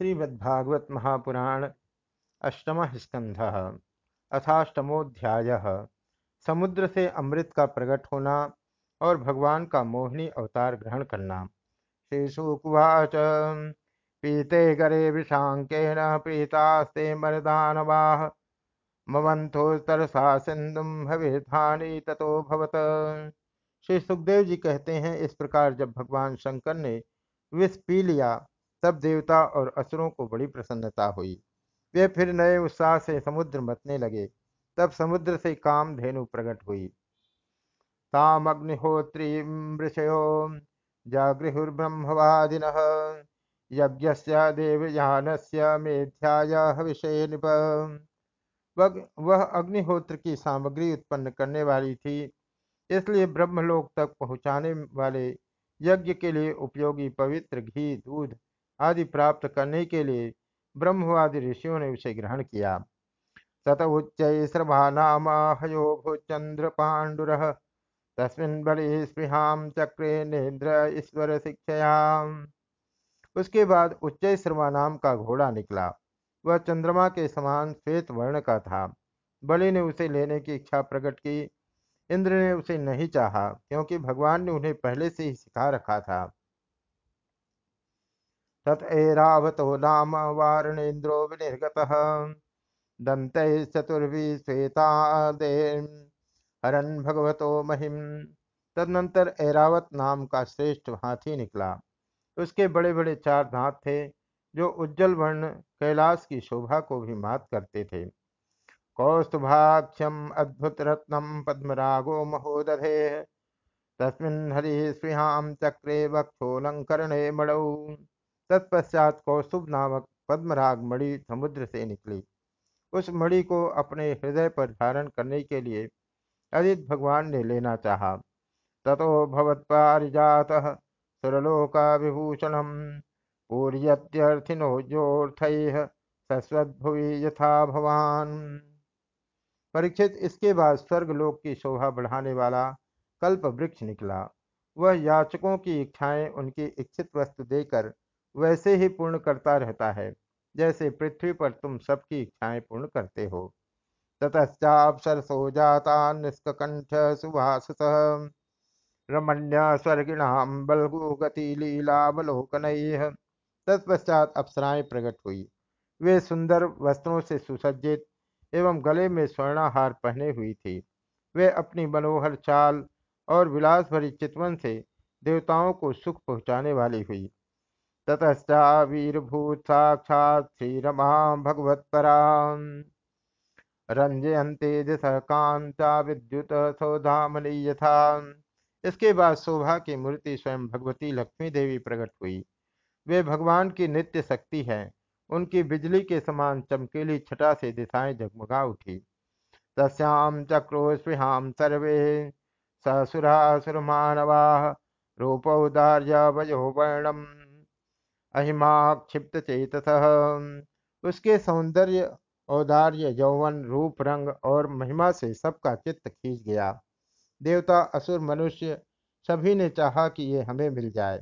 श्रीमद्भागवत महापुराण अष्टम स्कंध अथाष्टमोध्याय समुद्र से अमृत का प्रकट होना और भगवान का मोहिनी अवतार ग्रहण करना। श्रीशुकुवाच, पीते गरे विषाकेन, पीतास्ते मरदानवाह ममंथोस्तरसा सिंधुम भविधानी ततो भवत। श्री सुखदेव जी कहते हैं, इस प्रकार जब भगवान शंकर ने विष पी लिया तब देवता और असुरों को बड़ी प्रसन्नता हुई। वे फिर नए उत्साह से समुद्र मतने लगे। तब समुद्र से काम धेनु प्रकट हुई। ताम अग्निहोत्री मृषयो जागृहुर्ब्रह्मवादिन यज्ञ देवयान से मेध्याय हविषय निप। वह अग्निहोत्र की सामग्री उत्पन्न करने वाली थी। इसलिए ब्रह्मलोक तक पहुँचाने वाले यज्ञ के लिए उपयोगी पवित्र घी, दूध आदि प्राप्त करने के लिए ब्रह्मवादी ऋषियों ने उसे ग्रहण किया। तत उच्च श्रभानामहयो भूचंद्र पाण्डुर तस्मिन् बलि स्पृहाम चक्रे नेन्द्र ईश्वर शिक्षयाम। उसके बाद उच्च श्रवा नाम का घोड़ा निकला। वह चंद्रमा के समान श्वेत वर्ण का था। बलि ने उसे लेने की इच्छा प्रकट की। इंद्र ने उसे नहीं चाहा, क्योंकि भगवान ने उन्हें पहले से ही सिखा रखा था। तत एरावतो नाम वारणेन्द्रो विनिर्गतः। दन्तैश्चतुर्भि श्वेतादे हरन भगवतो महिम। तदनंतर ऐरावत नाम का श्रेष्ठ हाथी निकला। उसके बड़े बड़े चार दांत थे, जो उज्जवल वर्ण कैलाश की शोभा को भी मात करते थे। कौस्तुभाक्षम अद्भुत रत्नम पद्मरागो महोदधे। तस्मिन् हरि स्पृहाम चक्रे वक्षोलंकरणे मणौ तत्पश्चात कौस्तुभ नामक पद्मराग मणि समुद्र से निकली। उस मणि को अपने हृदय पर धारण करने के लिए अदित भगवान ने लेना चाहा। ततो भवत्पारिजात सुरलोका विभूषणम पूर्यत्यर्थिनो जोर्थ सस्वद्भुवि यथा भवान। परीक्षित, इसके बाद स्वर्गलोक की शोभा बढ़ाने वाला कल्प वृक्ष निकला। वह याचकों की इच्छाएँ उनकी इच्छित वस्तु देकर वैसे ही पूर्ण करता रहता है। जैसे पृथ्वी पर तुम सबकी इच्छाएँ पूर्ण करते हो। ततश्चापसरसो जाता निष्कंठ सुभाष रमण्य स्वर्गिणाम बलगु गति लीलावलोकन तत्पश्चात अप्सराएँ प्रकट हुई। वे सुंदर वस्त्रों से सुसज्जित एवं गले में स्वर्णाहार पहने हुई थी। वे अपनी मनोहर चाल और विलास भरी चितवन से देवताओं को सुख पहुँचाने वाली हुई। ततश्चावीरभूत साक्षात श्रीरमा भगवत्परा रंजयंते दिश कांता विद्युत सौधामनी यथा इसके बाद शोभा की मूर्ति स्वयं भगवती लक्ष्मी देवी प्रकट हुई। वे भगवान की नित्य शक्ति है। उनकी बिजली के समान चमकीली छटा से दिशाएँ जगमगा उठी। तस्याम चक्रो स्पृहाम सर्वे। ससुरासुर मानवा रूपौदार्य वयो वर्णम अहिमाक्षिप्त चेतस उसके सौंदर्य, औदार्य, यौवन, रूप, रंग और महिमा से सबका चित्त खींच गया। देवता, असुर, मनुष्य सभी ने चाहा कि ये हमें मिल जाए।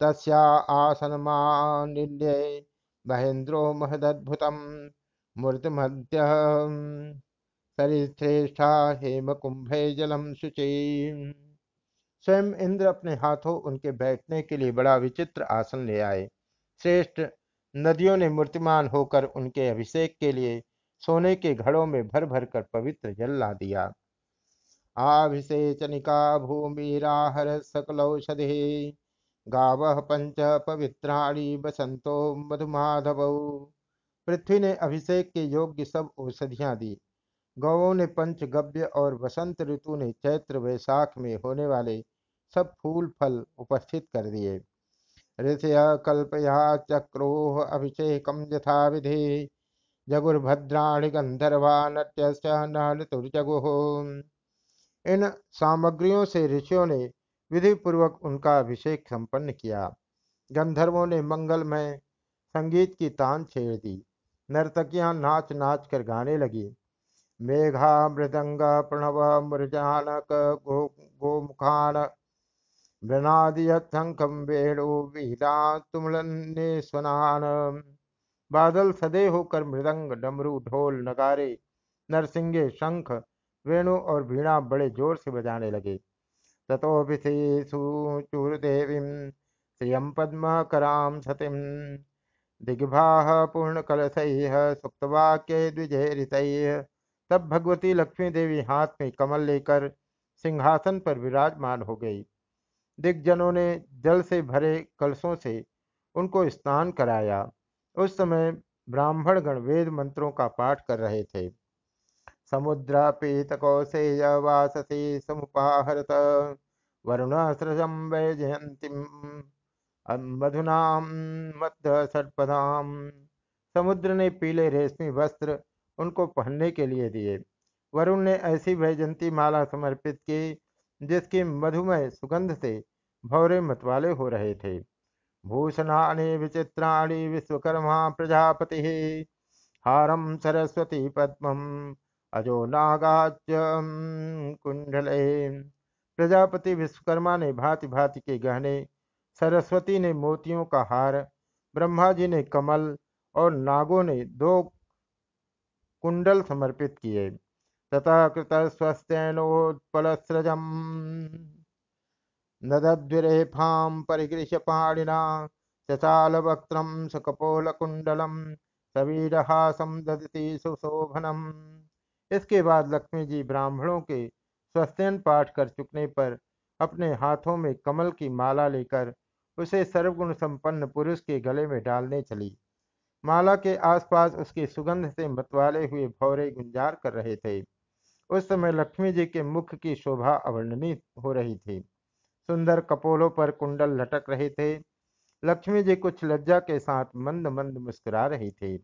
तस्या आसन महेंद्रो महदद्भुतम मूर्तिमद्य सरिश्रेष्ठा हेम कुंभे जलम शुचि स्वयं इंद्र अपने हाथों उनके बैठने के लिए बड़ा विचित्र आसन ले आए। श्रेष्ठ नदियों ने मूर्तिमान होकर उनके अभिषेक के लिए सोने के घड़ों में भर भर कर पवित्र जल ला दिया। आभिषेचनिका भूमिराहर सकलौषधि गाव पंच पवित्राणी बसंतो मधुमाधव। पृथ्वी ने अभिषेक के योग्य सब औषधियाँ दी। गौों ने पंचगव्य और वसंत ऋतु ने चैत्र वैशाख में होने वाले सब फूल फल उपस्थित कर दिए। ऋषय कल्पया चक्रोह अभिषेक यथा विधि जगुर्भद्राणि गंधर्वा नृत्यर्जगुह इन सामग्रियों से ऋषियों ने विधि पूर्वक उनका अभिषेक संपन्न किया। गंधर्वों ने मंगलमय संगीत की तान छेड़ दी। नर्तकियाँ नाच नाच कर गाने लगी। मेघा मृदंग प्रणव मृजानक गो गोमुखान वृणादियंखम वेणु तुमलन्ने स्वनान बादल सदे होकर मृदंग डमरू ढोल नगारे, नरसिंगे शंख, वेणु और वीणा बड़े ज़ोर से बजाने लगे। तथोभिषेसुचूर्देवीं श्रियं पद्मकरां सतीं। दिग्भाः पूर्णकलशैः, सुप्तवाक्य द्विजैरितैः तब भगवती लक्ष्मी देवी हाथ में कमल लेकर सिंहासन पर विराजमान हो गई। दिग्जनों ने जल से भरे कलशों से उनको स्नान कराया। उस समय ब्राह्मण गण वेद मंत्रों का पाठ कर रहे थे। समुद्र पीत कौशेय वाससी समुपाहरत वरुण सृजम वैजयंती मधुनाम मध्य सर्पदाम समुद्र ने पीले रेशमी वस्त्र उनको पहनने के लिए दिए। वरुण ने ऐसी वैजंती माला समर्पित की, जिसकी मधुमय सुगंध से भौरे मतवाले हो रहे थे। भूषणानि, विचित्राणि, विश्वकर्मा, प्रजापति हारम सरस्वती पद्मम अजो नागाच्य कुंडल प्रजापति विश्वकर्मा ने भांति भांति के गहने, सरस्वती ने मोतियों का हार, ब्रह्मा जी ने कमल और नागों ने दो कुंडल समर्पित किए। तथा कृत स्वस्तेनोत्पलस्रजम नदद्विरेफां परिगृह्य पाणिना चचालवक्त्रं सकपोलकुण्डलं सवीरहासं ददति सुशोभनम। इसके बाद लक्ष्मी जी ब्राह्मणों के स्वस्त्यन पाठ कर चुकने पर अपने हाथों में कमल की माला लेकर उसे सर्वगुण संपन्न पुरुष के गले में डालने चली। माला के आसपास उसकी सुगंध से मतवाले हुए भौरे गुंजार कर रहे थे। उस समय लक्ष्मी जी के मुख की शोभा अवर्णनीय हो रही थी। सुंदर कपोलों पर कुंडल लटक रहे थे। लक्ष्मी जी कुछ लज्जा के साथ मंद मंद मुस्कुरा रही थी।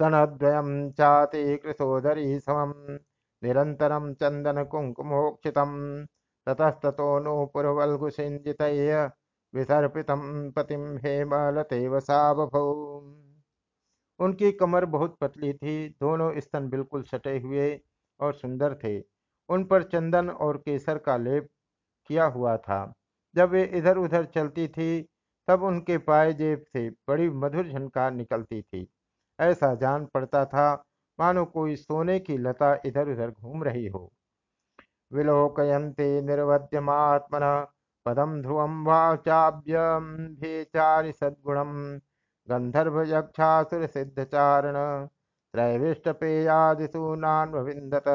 स्तनद्वयं चाति कृशोदरी समं निरन्तरं चन्दनकुङ्कुमोक्षितं ततस्ततो नो पुरवल्गुसिञ्जितैः विसर्पितं पतिं हेमलते वसा उनकी कमर बहुत पतली थी, दोनों स्तन बिल्कुल सटे हुए और सुंदर थे। उन पर चंदन और केसर का लेप किया हुआ था। जब वे इधर उधर चलती थी, तब उनके पाए जेब से बड़ी मधुर झनकार निकलती थी। ऐसा जान पड़ता था, मानो कोई सोने की लता इधर उधर घूम रही हो। विलोकयन्ते निर्वध्यमात्मन गंधर्व यक्षासुर सिद्ध चारण त्रैविष्ट पेयादिशु नान्विंदत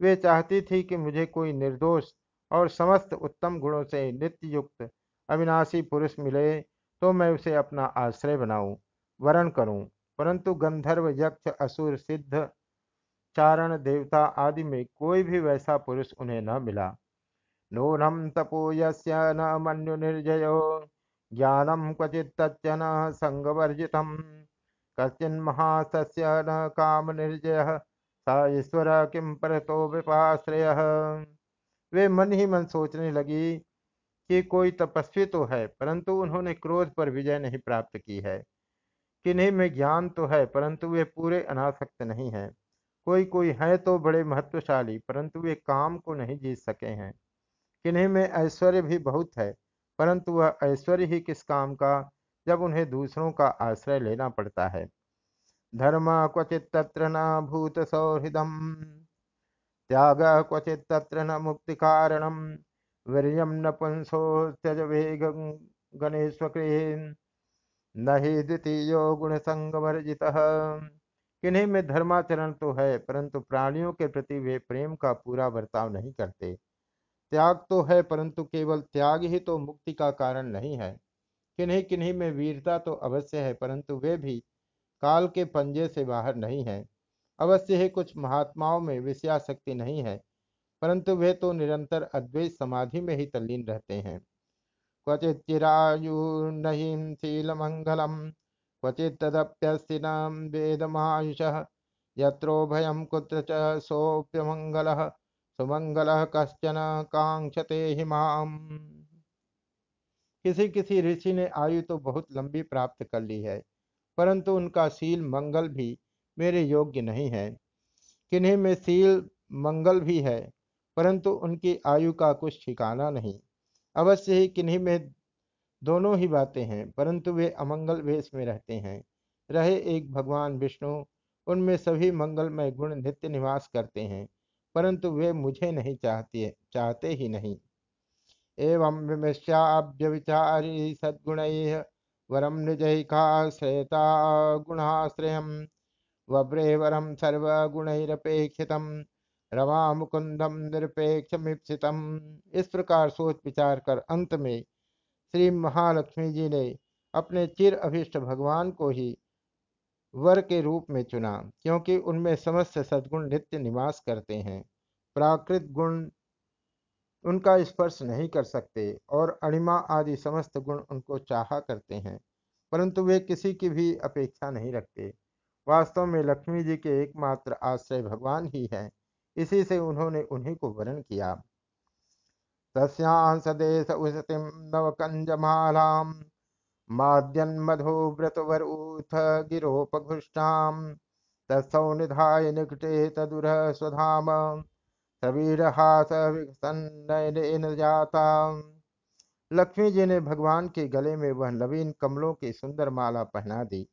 वे चाहती थी कि मुझे कोई निर्दोष और समस्त उत्तम गुणों से नित्य युक्त अविनाशी पुरुष मिले तो मैं उसे अपना आश्रय बनाऊँ, वरण करूँ। परंतु गंधर्व यक्ष, असुर, सिद्ध, चारण, देवता आदि में कोई भी वैसा पुरुष उन्हें न मिला। नूनम तपो यस्य न मनु निर्जयो ज्ञानम क्वचित न संगवर्जित कश्चिन न काम निर्जय स ईश्वर किम परतो वे मन ही मन सोचने लगी कि कोई तपस्वी तो है, परंतु उन्होंने क्रोध पर विजय नहीं प्राप्त की है। किन्हीं में ज्ञान तो है, परंतु वे पूरे अनासक्त नहीं हैं। कोई कोई है तो बड़े महत्वशाली, परंतु वे काम को नहीं जीत सके हैं। किन्हीं में ऐश्वर्य भी बहुत है, परंतु वह ऐश्वर्य ही किस काम का, जब उन्हें दूसरों का आश्रय लेना पड़ता है। धर्म क्वचित तत्र न भूत सौहृदम, त्याग क्वचित तत्र न मुक्ति कारणम वीरियम न पुंसो त्यज वेग गणेश्वकृन न ही द्वितीय गुण संग वर्जित। किन्हीं में धर्माचरण तो है, परंतु प्राणियों के प्रति वे प्रेम का पूरा बर्ताव नहीं करते। त्याग तो है, परंतु केवल त्याग ही तो मुक्ति का कारण नहीं है। किन्हीं किन्हीं में वीरता तो अवश्य है, परंतु वे भी काल के पंजे से बाहर नहीं है। अवश्य ही कुछ महात्माओं में विषयाशक्ति नहीं है, परंतु वे तो निरंतर अद्वैत समाधि में ही तल्लीन रहते हैं। क्वचित चिरायु नहीं शील मंगलम क्वचित तदप्यस्ति वेदमायुष, यत्रो भयम कुत्र सोप्य मंगल सुमंगल कश्चन कांक्षते हिमाम किसी किसी ऋषि ने आयु तो बहुत लंबी प्राप्त कर ली है, परंतु उनका शील मंगल भी मेरे योग्य नहीं है। किन्हीं में शील मंगल भी है, परंतु उनकी आयु का कुछ ठिकाना नहीं। अवश्य ही किन्हीं में दोनों ही बातें हैं, परंतु वे अमंगल वेश में रहते हैं। रहे एक भगवान विष्णु, उनमें सभी मंगलमय गुण नित्य निवास करते हैं। परंतु वे मुझे नहीं चाहते चाहते ही नहीं। एवं विमृश्याभ्य विचारी सद्गुण वरम निजैकाश्रयता गुणाश्रय, वव्रे वरम सर्वगुणरपेक्षित रमा मुकुंदम निरपेक्ष इस प्रकार सोच विचार कर अंत में श्री महालक्ष्मी जी ने अपने चिर अभिष्ट भगवान को ही वर के रूप में चुना, क्योंकि उनमें समस्त सद्गुण नित्य निवास करते हैं। प्राकृत गुण उनका स्पर्श नहीं कर सकते और अणिमा आदि समस्त गुण उनको चाहा करते हैं, परंतु वे किसी की भी अपेक्षा नहीं रखते। वास्तव में लक्ष्मी जी के एकमात्र आश्रय भगवान ही हैं, इसी से उन्होंने उन्हीं को वर्ण किया। तस्यांस देश उसतिम नवकंजमालाम माद्यन्मधोव्रतवरूथ गिरोपघुष्टां तत्सौ निधाय निकटे तदुर स्वधाम। सवीरहासविकसन्नयनेन जाता लक्ष्मी जी ने भगवान के गले में वह नवीन कमलों की सुंदर माला पहना दी,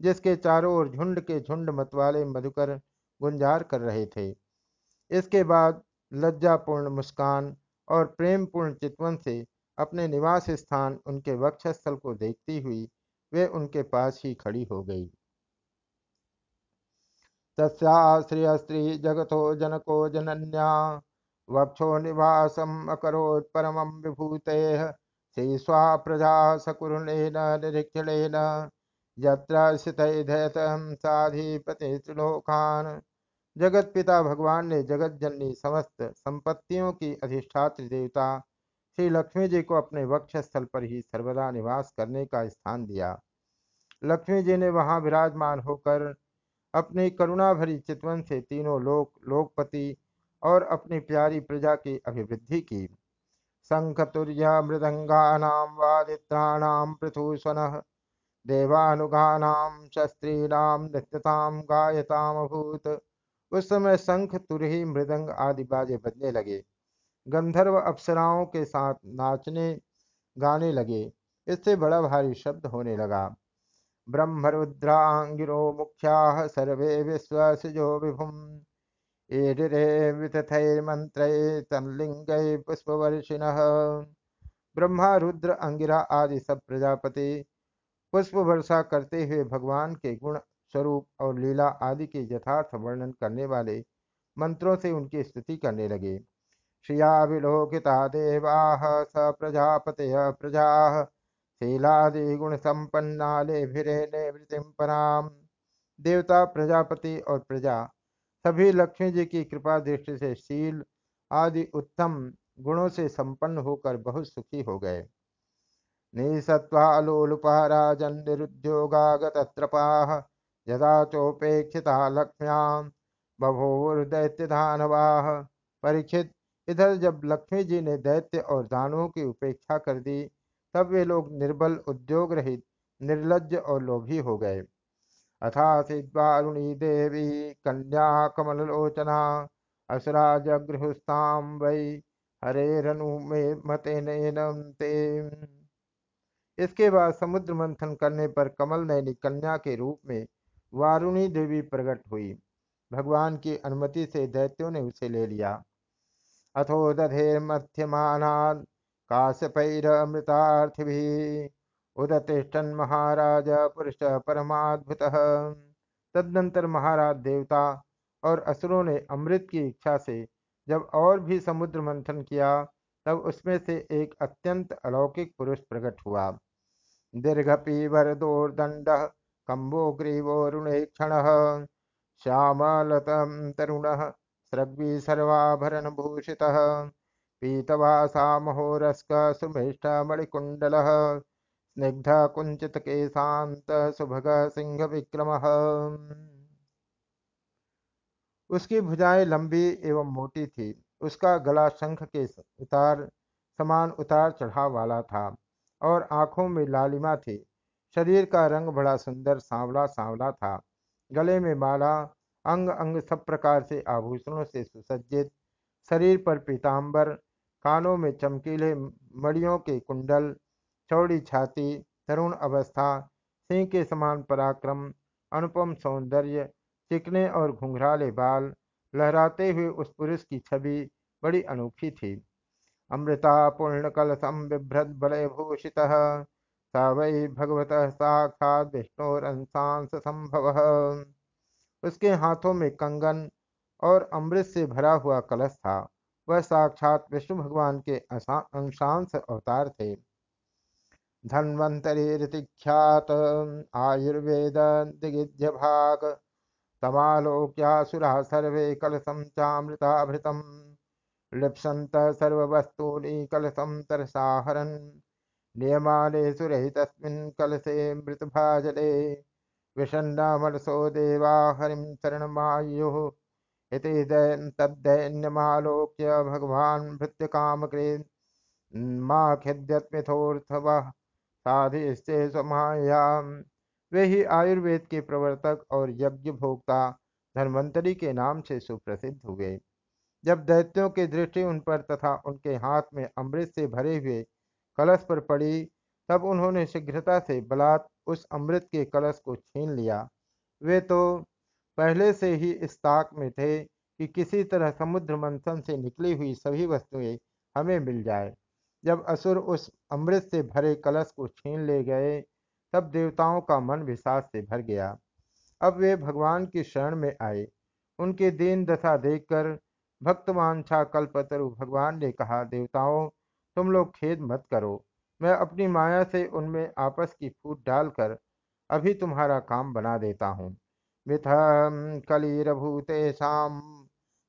जिसके चारों ओर झुंड के झुंड मतवाले मधुकर गुंजार कर रहे थे। इसके बाद लज्जापूर्ण मुस्कान और प्रेमपूर्ण चितवन से अपने निवास स्थान उनके वक्षस्थल को देखती हुई वे उनके पास ही खड़ी हो गई। तस्या स्त्री जगतो जनको जनन्या, वक्षो निवासम अकरोत् परम विभूते श्री स्वा प्रजा सकुरुणेन निरीक्षणेन यत्र स्थितम साधिपति त्रिलोकान जगत पिता भगवान ने जगत जननी समस्त संपत्तियों की अधिष्ठात्र देवता श्री लक्ष्मी जी को अपने वक्ष स्थल पर ही सर्वदा निवास करने का स्थान दिया। लक्ष्मी जी ने वहाँ विराजमान होकर अपनी करुणा भरी चितवन से तीनों लोक, लोकपति और अपनी प्यारी प्रजा की अभिवृद्धि की। शंखतुर्य मृदंगानाम वादित्राणाम पृथुस्वन देवानुगानाम शस्त्रीणाम नृत्यताम गायताम अभूत उस समय शंख तुरही मृदंग आदि बाजे बजने लगे। गंधर्व अप्सराओं के साथ नाचने, गाने लगे। इससे बड़ा भारी शब्द होने लगा। ब्रह्मरुद्रांगिरो मुख्या सर्वे विश्वसजो विभुम। तनलिंग पुष्पवर्षिण। ब्रह्मा रुद्र अंगिरा आदि सब प्रजापति पुष्प वर्षा करते हुए भगवान के गुण स्वरूप और लीला आदि के यथार्थ वर्णन करने वाले मंत्रों से उनकी स्तुति करने लगे। श्रिया विलोकिता देवा स प्रजापत प्रजा। शीलादिगुण संपन्ना लेभिरेवृतिम पराम। देवता, प्रजापति और प्रजा, सभी लक्ष्मी जी की कृपा दृष्टि से शील आदि उत्तम गुणों से संपन्न होकर बहुत सुखी हो गए। निसत्वालोलुपा राजन निरुद्योगागतत्रपा, यदा चोपेक्षिता लक्ष्म्याम बभोर्दैत्यदानवाह परीक्षित इधर जब लक्ष्मी जी ने दैत्य और दानवों की उपेक्षा कर दी, तब वे लोग निर्बल उद्योग रहित निर्लज और लोभी हो गए। अथासिद्वारुणी देवी कन्या कमलोचना असुराजगृहस्ताम वै हरेरनु में मते ते इसके बाद समुद्र मंथन करने पर कमल नैनी कन्या के रूप में वारुणी देवी प्रकट हुई। भगवान की अनुमति से दैत्यों ने उसे ले लिया। अथो दधेर्मथ्यमानान् काश्यपैरमृतार्थिभिः उदतिष्ठन् महाराज पुरुष परमाद्भुत। तदनंतर महाराज देवता और असुरों ने अमृत की इच्छा से जब और भी समुद्र मंथन किया, तब उसमें से एक अत्यंत अलौकिक पुरुष प्रकट हुआ। दीर्घ पीवर दोर्दंड कम्बो ग्रीवो क्षण, श्यामलतम तरुण सर्वी सर्वाभरण भूषि पीतवासा महोरस्क सिंह विक्रम उसकी भुजाएँ लंबी एवं मोटी थी। उसका गला शंख के उतार, समान उतार चढ़ाव वाला था और आँखों में लालिमा थी। शरीर का रंग बड़ा सुंदर सांवला सांवला था। गले में माला अंग अंग सब प्रकार से आभूषणों से सुसज्जित, शरीर पर पीताम्बर कानों में चमकीले मड़ियों के कुंडल, चौड़ी छाती, तरुण अवस्था, सिंह के समान पराक्रम, अनुपम सौंदर्य, चिकने और घुंघराले बाल, लहराते हुए उस पुरुष की छवि बड़ी अनोखी थी। अमृता पूर्ण कलशम बिभ्रत बलय भूषित स भगवत साक्षात विष्णुरंशांश संभव उसके हाथों में कंगन और अमृत से भरा हुआ कलश था। वह साक्षात विष्णु भगवान के अंशांश अवतार थे। धन्वंतरी ख्यात आयुर्वेद दिगिध्य भाग तमालोक्यासुरा सर्वे कलशम चामृताभृतम लिप्संत सर्वस्तूनि कलशम तरसाहरन् नियमाने सुरहितस्मिन् कलशे मृतभाजले। विषण्णा मनसो देवा हरिं शरणमायुः इति तद्दैन्यमालोक्य भगवान् भृत्यकामकृ मा खिद्यत्मिथोर्थवः साधिश्चे स्वमायाम। वे ही आयुर्वेद के प्रवर्तक और यज्ञ भोक्ता, धन्वंतरी के नाम से सुप्रसिद्ध हुए। जब दैत्यों की दृष्टि उन पर तथा उनके हाथ में अमृत से भरे हुए कलश पर पड़ी तब उन्होंने शीघ्रता से बलात् उस अमृत के कलश को छीन लिया। वे तो पहले से ही इस ताक में थे कि किसी तरह समुद्र मंथन से निकली हुई सभी वस्तुएँ हमें मिल जाए। जब असुर उस अमृत से भरे कलश को छीन ले गए, तब देवताओं का मन विषाद से भर गया। अब वे भगवान की शरण में आए। उनकी दीन दशा देखकर भक्तवांछा कल्पतरु भगवान ने कहा, देवताओं, तुम लोग खेद मत करो। मैं अपनी माया से उनमें आपस की फूट डालकर अभी तुम्हारा काम बना देता हूँ। मिथ कलीरभूतेषाम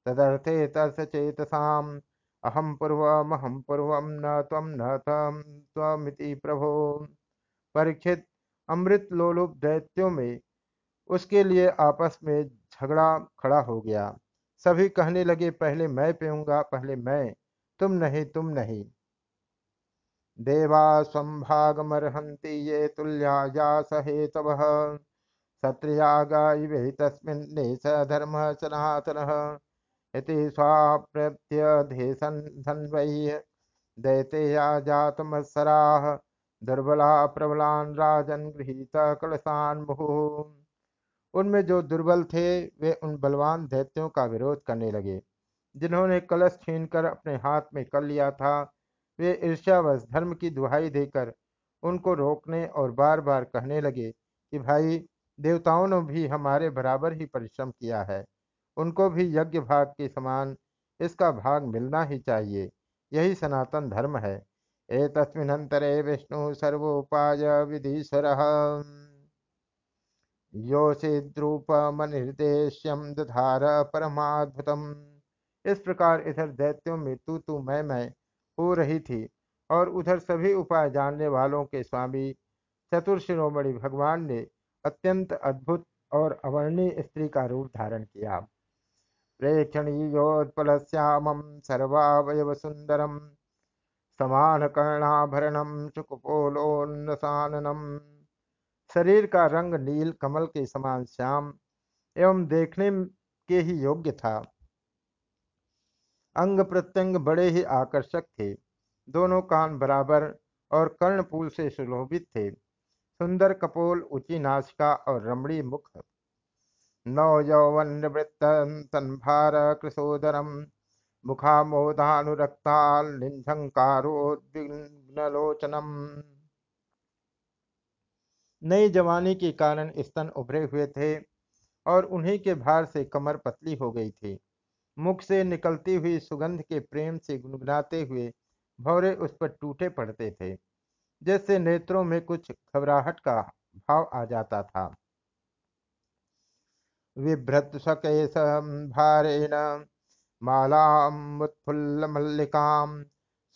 तदर्थे तर्स चेतसाम अहम पूर्वमहम पूर्व न तम न तम त्वमिति प्रभो। परीक्षित अमृत लोलुप दैत्यों में उसके लिए आपस में झगड़ा खड़ा हो गया। सभी कहने लगे, पहले मैं पीऊँगा, पहले मैं। तुम नहीं तुम नहीं। देवा स्वभागमर्हन्ति ये तुल्या सहेतव क्षत्रियागा इवे तस्मिन्नेष धर्म सनातनः इति स्वाप्रत्यधेसन्धन्वैः दैतेया जातमत्सराः दुर्बला प्रबलान राजन गृहीत कलशान मुहुः। उनमें जो दुर्बल थे, वे उन बलवान दैत्यों का विरोध करने लगे। जिन्होंने कलश छीनकर अपने हाथ में कर लिया था वे ईर्ष्यावश धर्म की दुहाई देकर उनको रोकने और बार बार कहने लगे कि, भाई, देवताओं ने भी हमारे बराबर ही परिश्रम किया है। उनको भी यज्ञ भाग के समान इसका भाग मिलना ही चाहिए। यही सनातन धर्म है। ए तस्मिन्नतरे विष्णु सर्वोपाय विधीश्वर। योषिद्रूपमनिर्देश्यम दधार परमाद्भुतम। इस प्रकार इधर दैत्यों में तू तू मैं मैं हो रही थी और उधर सभी उपाय जानने वालों के स्वामी चतुर शिरोमणि भगवान ने अत्यंत अद्भुत और अवर्णीय स्त्री का रूप धारण किया। प्रेक्षणीयोत्पलश्यामं सर्वावयव सुंदरम समान कर्णाभरणम चुकुपोलोन्नसाननम शरीर का रंग नील कमल के समान श्याम एवं देखने के ही योग्य था। अंग प्रत्यंग बड़े ही आकर्षक थे। दोनों कान बराबर और कर्णपूल से सुलोभित थे। सुंदर कपोल, ऊँची नाशिका और रमणी मुख। नौ यौवन निवृत्त तन्भार कृशोदरम मुखामोदानुरक्ताल निझंकारोद्विग्नलोचनम। नई जवानी के कारण स्तन उभरे हुए थे और उन्हीं के भार से कमर पतली हो गई थी। मुख से निकलती हुई सुगंध के प्रेम से गुनगुनाते हुए भौरे उस पर टूटे पड़ते थे, जैसे नेत्रों में कुछ घबराहट का भाव आ जाता था। विभ्रत सकेश भारेण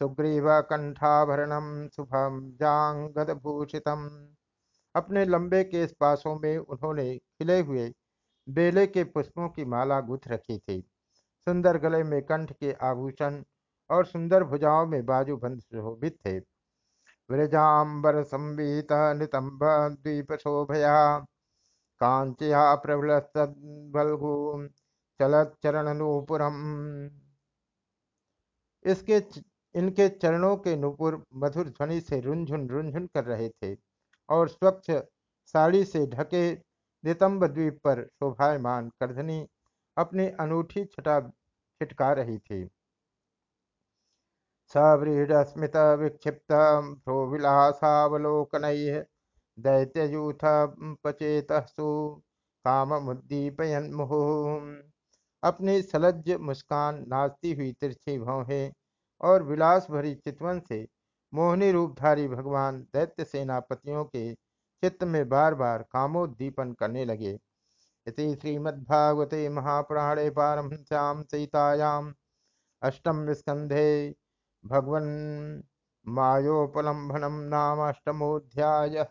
सुग्रीव कंठाभरणम शुभम जांगद भूषितम अपने लंबे केस पासों में उन्होंने खिले हुए बेले के पुष्पों की माला गुथ रखी थी। सुंदर गले में कंठ के आभूषण और सुंदर भुजाओं में बाजूबंद शोभित थे। व्रजाम्बर संवीत नितंब द्वीप शोभया, कांचया प्रबल चलत चरण नूपुरम इसके इनके चरणों के नुपुर मधुर ध्वनि से रुंझुन रुंझुन कर रहे थे और स्वच्छ साड़ी से ढके नितंब द्वीप पर शोभायमान करधनी अपनी अनूठी छटा छिटका रही थी। सव्रीडस्मित विक्षिप्त भ्रोविलासावलोकन दैत्ययूथ पचेतसु काम मुद्दीपयन अपनी सलज्ज मुस्कान नाचती हुई तिरछी भौहें और विलास भरी चितवन से मोहनी रूपधारी भगवान दैत्य सेनापतियों के चित्त में बार बार कामोद्दीपन करने लगे। इति श्रीमद्भागवते महापुराणे पारमश्याम सीतायाम अष्टम स्कंधे भगवन् मायोपलम्भनम नाम अष्टमोध्याय